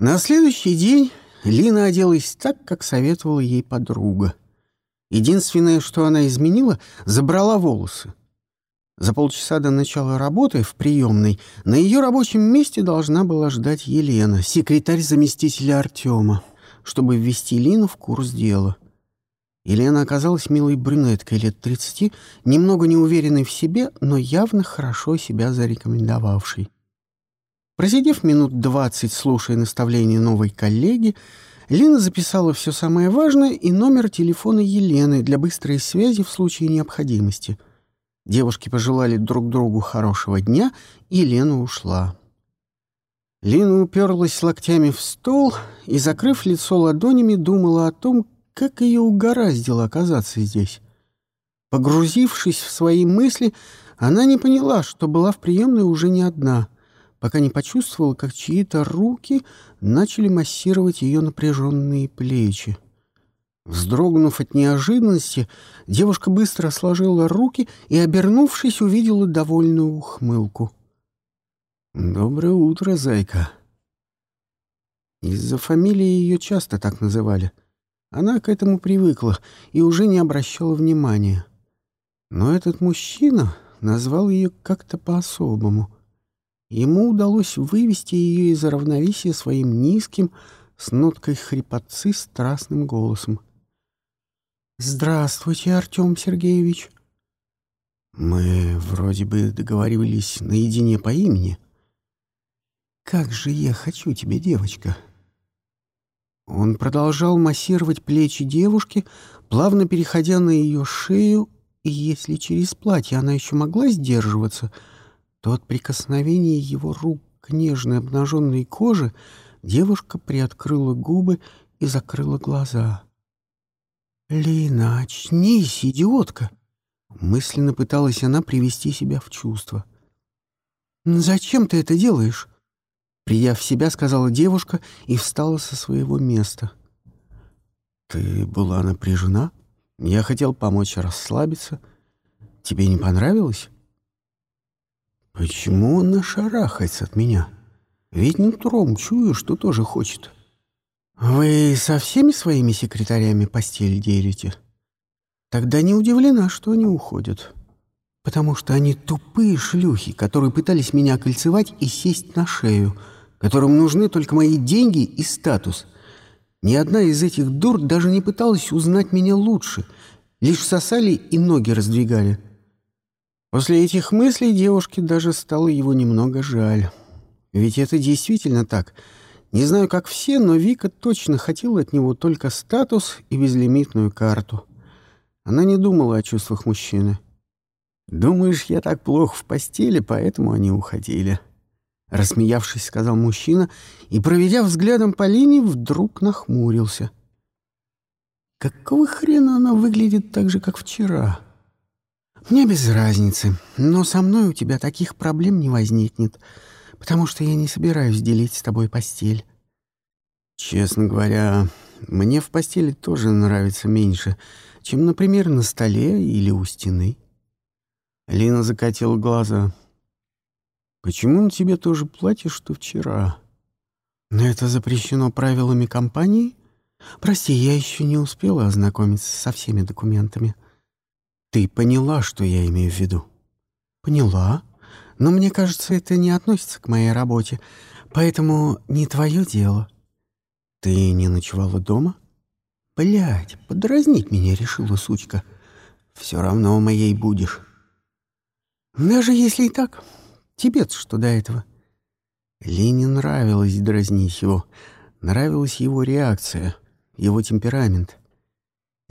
На следующий день Лина оделась так, как советовала ей подруга. Единственное, что она изменила, забрала волосы. За полчаса до начала работы в приемной на ее рабочем месте должна была ждать Елена, секретарь заместителя Артема, чтобы ввести Лину в курс дела. Елена оказалась милой брюнеткой лет 30, немного неуверенной в себе, но явно хорошо себя зарекомендовавшей. Просидев минут двадцать, слушая наставления новой коллеги, Лина записала все самое важное и номер телефона Елены для быстрой связи в случае необходимости — Девушки пожелали друг другу хорошего дня, и Лена ушла. Лена уперлась локтями в стол и, закрыв лицо ладонями, думала о том, как ее угораздило оказаться здесь. Погрузившись в свои мысли, она не поняла, что была в приемной уже не одна, пока не почувствовала, как чьи-то руки начали массировать ее напряженные плечи. Вздрогнув от неожиданности, девушка быстро сложила руки и, обернувшись, увидела довольную ухмылку. «Доброе утро, зайка!» Из-за фамилии ее часто так называли. Она к этому привыкла и уже не обращала внимания. Но этот мужчина назвал ее как-то по-особому. Ему удалось вывести ее из равновесия своим низким, с ноткой хрипотцы страстным голосом. «Здравствуйте, Артем Сергеевич». «Мы вроде бы договаривались наедине по имени». «Как же я хочу тебя, девочка!» Он продолжал массировать плечи девушки, плавно переходя на ее шею, и если через платье она еще могла сдерживаться, то от прикосновения его рук к нежной обнаженной коже девушка приоткрыла губы и закрыла глаза. «Лина, очнись, идиотка!» Мысленно пыталась она привести себя в чувство. «Зачем ты это делаешь?» Придя в себя, сказала девушка и встала со своего места. «Ты была напряжена? Я хотел помочь расслабиться. Тебе не понравилось?» «Почему он шарахается от меня? Ведь нутром чую, что тоже хочет». «Вы со всеми своими секретарями постель делите?» «Тогда не удивлена, что они уходят. Потому что они тупые шлюхи, которые пытались меня кольцевать и сесть на шею, которым нужны только мои деньги и статус. Ни одна из этих дур даже не пыталась узнать меня лучше, лишь сосали и ноги раздвигали». После этих мыслей девушке даже стало его немного жаль. Ведь это действительно так — не знаю, как все, но Вика точно хотела от него только статус и безлимитную карту. Она не думала о чувствах мужчины. «Думаешь, я так плохо в постели, поэтому они уходили?» Рассмеявшись, сказал мужчина и, проведя взглядом по линии, вдруг нахмурился. «Какого хрена она выглядит так же, как вчера?» «Мне без разницы, но со мной у тебя таких проблем не возникнет потому что я не собираюсь делить с тобой постель. Честно говоря, мне в постели тоже нравится меньше, чем, например, на столе или у стены. Лина закатила глаза. «Почему на тебе тоже платье, что вчера?» «Но это запрещено правилами компании? Прости, я еще не успела ознакомиться со всеми документами». «Ты поняла, что я имею в виду?» «Поняла. Но мне кажется, это не относится к моей работе, поэтому не твое дело. Ты не ночевала дома? Блядь, подразнить меня решила сучка. Все равно моей будешь. Даже если и так, тебе что до этого? Лене нравилось дразнить его, нравилась его реакция, его темперамент.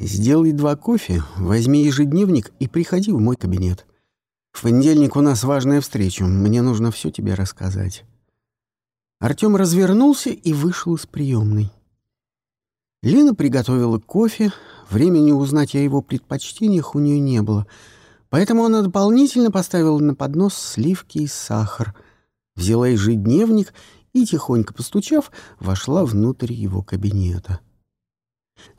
Сделай два кофе, возьми ежедневник и приходи в мой кабинет. В понедельник у нас важная встреча. Мне нужно все тебе рассказать». Артем развернулся и вышел из приемной. Лина приготовила кофе. Времени узнать о его предпочтениях у нее не было, поэтому она дополнительно поставила на поднос сливки и сахар, взяла ежедневник и, тихонько постучав, вошла внутрь его кабинета.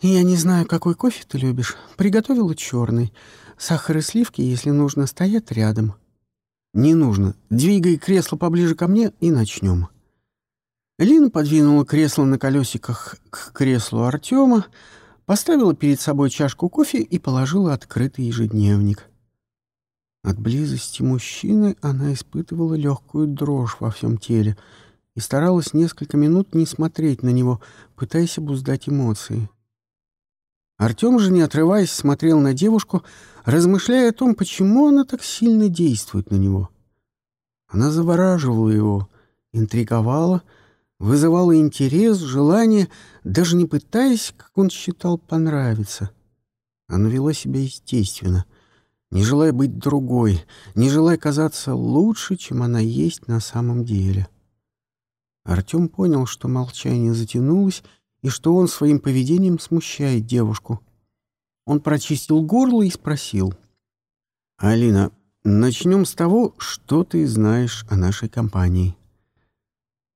«Я не знаю, какой кофе ты любишь. Приготовила черный. Сахар и сливки, если нужно, стоят рядом. Не нужно. Двигай кресло поближе ко мне и начнем. Лина подвинула кресло на колесиках к креслу Артема, поставила перед собой чашку кофе и положила открытый ежедневник. От близости мужчины она испытывала легкую дрожь во всем теле и старалась несколько минут не смотреть на него, пытаясь обуздать эмоции. Артем же, не отрываясь, смотрел на девушку, размышляя о том, почему она так сильно действует на него. Она завораживала его, интриговала — вызывало интерес, желание, даже не пытаясь, как он считал, понравиться. Она вела себя естественно, не желая быть другой, не желая казаться лучше, чем она есть на самом деле. Артем понял, что молчание затянулось и что он своим поведением смущает девушку. Он прочистил горло и спросил. «Алина, начнем с того, что ты знаешь о нашей компании».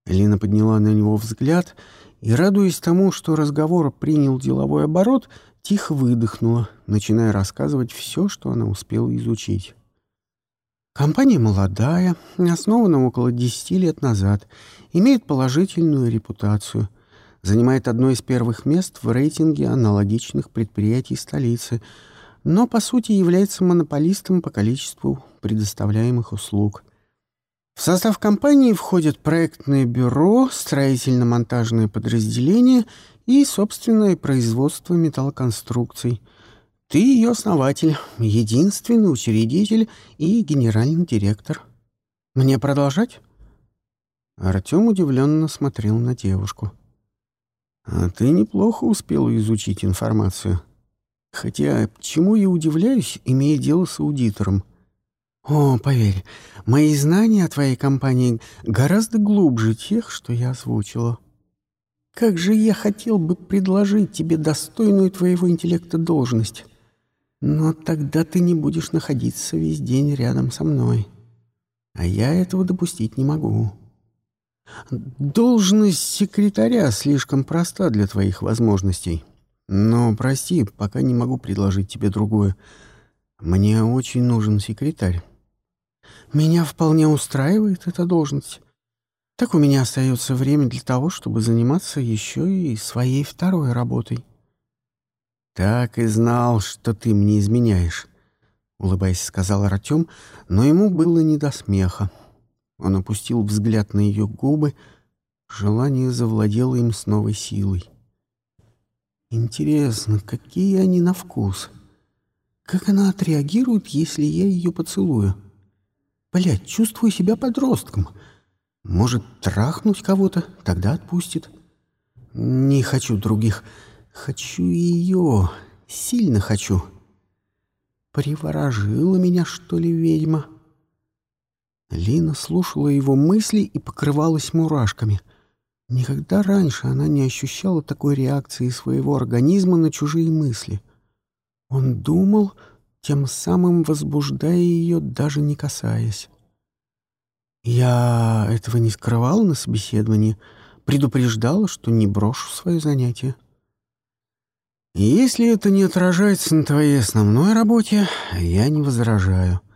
Лина подняла на него взгляд и, радуясь тому, что разговор принял деловой оборот, тихо выдохнула, начиная рассказывать все, что она успела изучить. Компания молодая, основана около 10 лет назад, имеет положительную репутацию, занимает одно из первых мест в рейтинге аналогичных предприятий столицы, но, по сути, является монополистом по количеству предоставляемых услуг – в состав компании входят проектное бюро, строительно-монтажное подразделение и собственное производство металлоконструкций. Ты ее основатель, единственный учредитель и генеральный директор. Мне продолжать? Артем удивленно смотрел на девушку. «А ты неплохо успела изучить информацию. Хотя, чему я удивляюсь, имея дело с аудитором — «О, поверь, мои знания о твоей компании гораздо глубже тех, что я озвучила. Как же я хотел бы предложить тебе достойную твоего интеллекта должность. Но тогда ты не будешь находиться весь день рядом со мной. А я этого допустить не могу. Должность секретаря слишком проста для твоих возможностей. Но, прости, пока не могу предложить тебе другое. Мне очень нужен секретарь». Меня вполне устраивает эта должность. Так у меня остается время для того, чтобы заниматься еще и своей второй работой. «Так и знал, что ты мне изменяешь», — улыбаясь, сказал Артем, но ему было не до смеха. Он опустил взгляд на ее губы, желание завладело им с новой силой. «Интересно, какие они на вкус? Как она отреагирует, если я ее поцелую?» Блядь, чувствую себя подростком. Может, трахнуть кого-то, тогда отпустит. Не хочу других. Хочу ее. Сильно хочу. Приворожила меня, что ли, ведьма? Лина слушала его мысли и покрывалась мурашками. Никогда раньше она не ощущала такой реакции своего организма на чужие мысли. Он думал, тем самым возбуждая ее, даже не касаясь. Я этого не скрывал на собеседовании, предупреждала, что не брошу свое занятие. «Если это не отражается на твоей основной работе, я не возражаю», —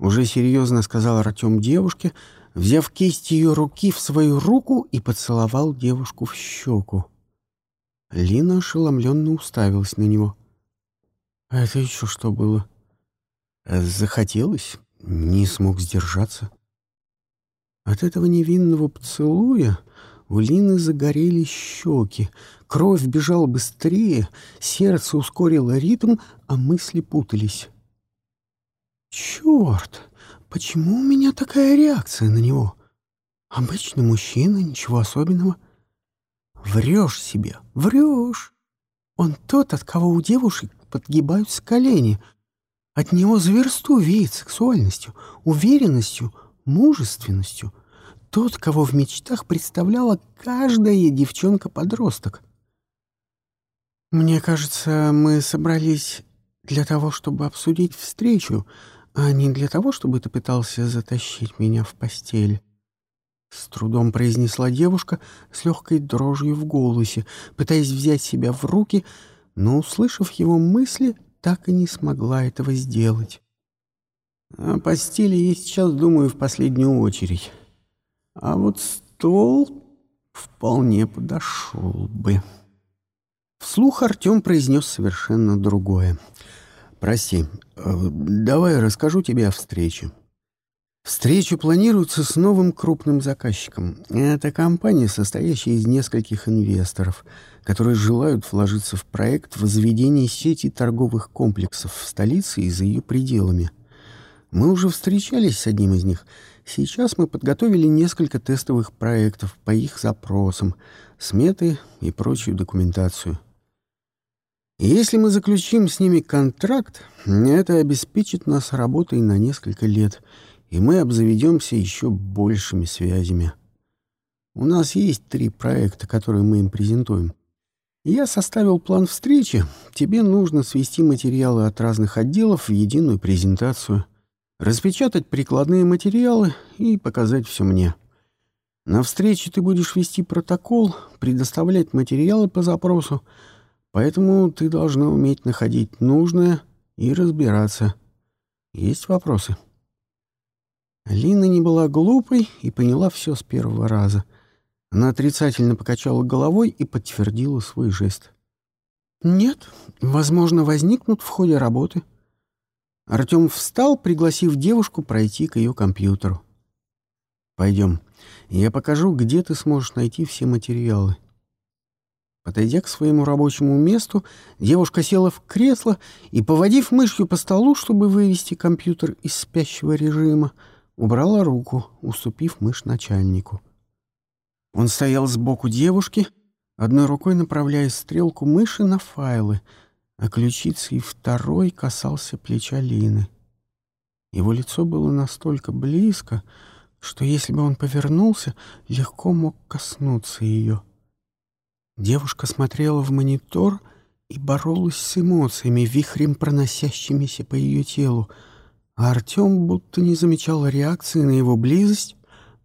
уже серьезно сказал Артем девушке, взяв кисть ее руки в свою руку и поцеловал девушку в щеку. Лина ошеломленно уставилась на него. А это еще что было? Захотелось, не смог сдержаться. От этого невинного поцелуя у Лины загорели щеки, кровь бежала быстрее, сердце ускорило ритм, а мысли путались. «Черт! Почему у меня такая реакция на него? Обычный мужчина, ничего особенного. Врешь себе, врешь. Он тот, от кого у девушек подгибаются колени. От него зверсту веет сексуальностью, уверенностью, мужественностью. Тот, кого в мечтах представляла каждая девчонка-подросток. «Мне кажется, мы собрались для того, чтобы обсудить встречу, а не для того, чтобы ты пытался затащить меня в постель». С трудом произнесла девушка с легкой дрожью в голосе, пытаясь взять себя в руки, но, услышав его мысли, так и не смогла этого сделать. О постели я сейчас думаю в последнюю очередь. А вот ствол вполне подошел бы. Вслух Артем произнес совершенно другое. «Прости, э, давай расскажу тебе о встрече». Встреча планируется с новым крупным заказчиком. Это компания, состоящая из нескольких инвесторов, которые желают вложиться в проект возведения сети торговых комплексов в столице и за ее пределами. Мы уже встречались с одним из них. Сейчас мы подготовили несколько тестовых проектов по их запросам, сметы и прочую документацию. Если мы заключим с ними контракт, это обеспечит нас работой на несколько лет — и мы обзаведемся еще большими связями. У нас есть три проекта, которые мы им презентуем. Я составил план встречи. Тебе нужно свести материалы от разных отделов в единую презентацию, распечатать прикладные материалы и показать все мне. На встрече ты будешь вести протокол, предоставлять материалы по запросу, поэтому ты должна уметь находить нужное и разбираться. Есть вопросы?» Лина не была глупой и поняла все с первого раза. Она отрицательно покачала головой и подтвердила свой жест. «Нет, возможно, возникнут в ходе работы». Артем встал, пригласив девушку пройти к ее компьютеру. «Пойдем, я покажу, где ты сможешь найти все материалы». Подойдя к своему рабочему месту, девушка села в кресло и, поводив мышью по столу, чтобы вывести компьютер из спящего режима, убрала руку, уступив мышь начальнику. Он стоял сбоку девушки, одной рукой направляя стрелку мыши на файлы, а ключицей второй касался плеча Лины. Его лицо было настолько близко, что если бы он повернулся, легко мог коснуться ее. Девушка смотрела в монитор и боролась с эмоциями, вихрем проносящимися по ее телу — а Артем, будто не замечал реакции на его близость,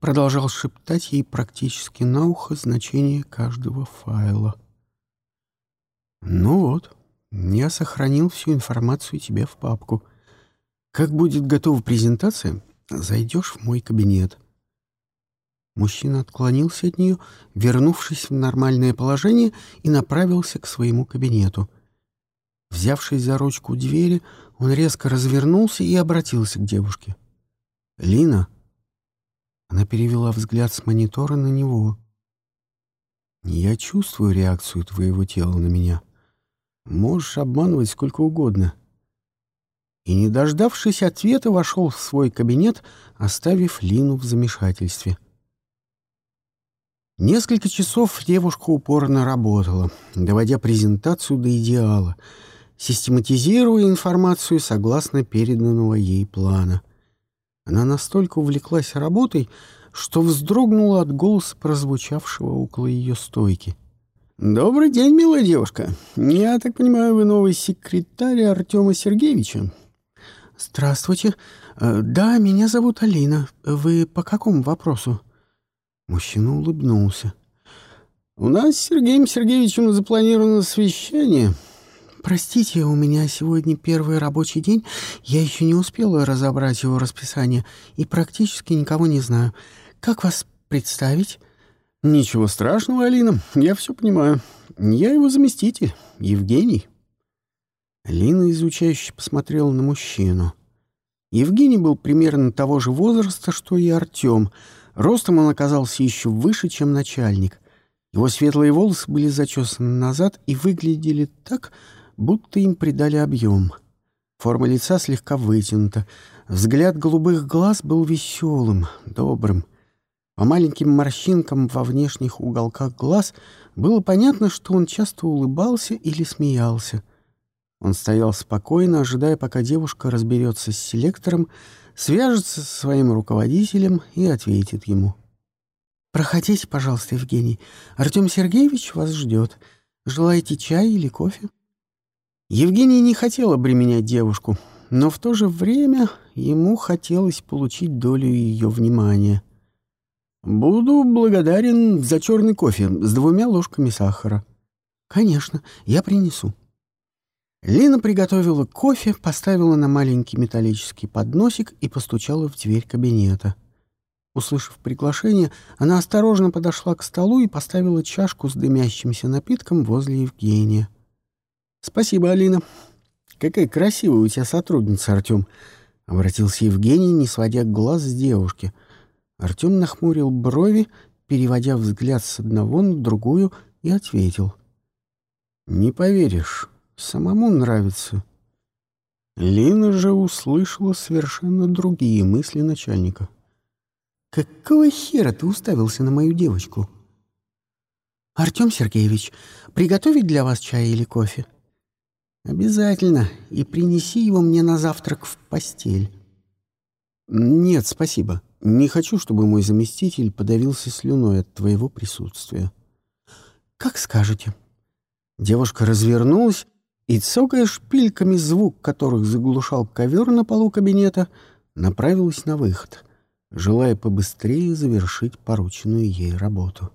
продолжал шептать ей практически на ухо значение каждого файла. «Ну вот, я сохранил всю информацию тебе в папку. Как будет готова презентация, зайдешь в мой кабинет». Мужчина отклонился от нее, вернувшись в нормальное положение, и направился к своему кабинету. Взявшись за ручку двери, он резко развернулся и обратился к девушке. «Лина?» Она перевела взгляд с монитора на него. «Я чувствую реакцию твоего тела на меня. Можешь обманывать сколько угодно». И, не дождавшись ответа, вошел в свой кабинет, оставив Лину в замешательстве. Несколько часов девушка упорно работала, доводя презентацию до идеала — систематизируя информацию согласно переданного ей плана. Она настолько увлеклась работой, что вздрогнула от голоса, прозвучавшего около ее стойки. «Добрый день, милая девушка. Я так понимаю, вы новый секретарь Артема Сергеевича?» «Здравствуйте. Э, да, меня зовут Алина. Вы по какому вопросу?» Мужчина улыбнулся. «У нас с Сергеем Сергеевичем запланировано совещание. «Простите, у меня сегодня первый рабочий день. Я еще не успела разобрать его расписание и практически никого не знаю. Как вас представить?» «Ничего страшного, Алина. Я все понимаю. Я его заместитель, Евгений». Алина изучающе посмотрела на мужчину. Евгений был примерно того же возраста, что и Артем. Ростом он оказался еще выше, чем начальник. Его светлые волосы были зачесаны назад и выглядели так, будто им придали объем. Форма лица слегка вытянута. Взгляд голубых глаз был веселым, добрым. По маленьким морщинкам во внешних уголках глаз было понятно, что он часто улыбался или смеялся. Он стоял спокойно, ожидая, пока девушка разберется с селектором, свяжется со своим руководителем и ответит ему. «Проходите, пожалуйста, Евгений. Артем Сергеевич вас ждет. Желаете чай или кофе?» Евгений не хотел обременять девушку, но в то же время ему хотелось получить долю ее внимания. «Буду благодарен за черный кофе с двумя ложками сахара». «Конечно, я принесу». Лина приготовила кофе, поставила на маленький металлический подносик и постучала в дверь кабинета. Услышав приглашение, она осторожно подошла к столу и поставила чашку с дымящимся напитком возле Евгения. «Спасибо, Алина. Какая красивая у тебя сотрудница, Артем!» — обратился Евгений, не сводя глаз с девушки. Артем нахмурил брови, переводя взгляд с одного на другую, и ответил. «Не поверишь, самому нравится». Лина же услышала совершенно другие мысли начальника. «Какого хера ты уставился на мою девочку?» «Артем Сергеевич, приготовить для вас чай или кофе?» «Обязательно. И принеси его мне на завтрак в постель». «Нет, спасибо. Не хочу, чтобы мой заместитель подавился слюной от твоего присутствия». «Как скажете». Девушка развернулась и, цокая шпильками звук, которых заглушал ковер на полу кабинета, направилась на выход, желая побыстрее завершить порученную ей работу.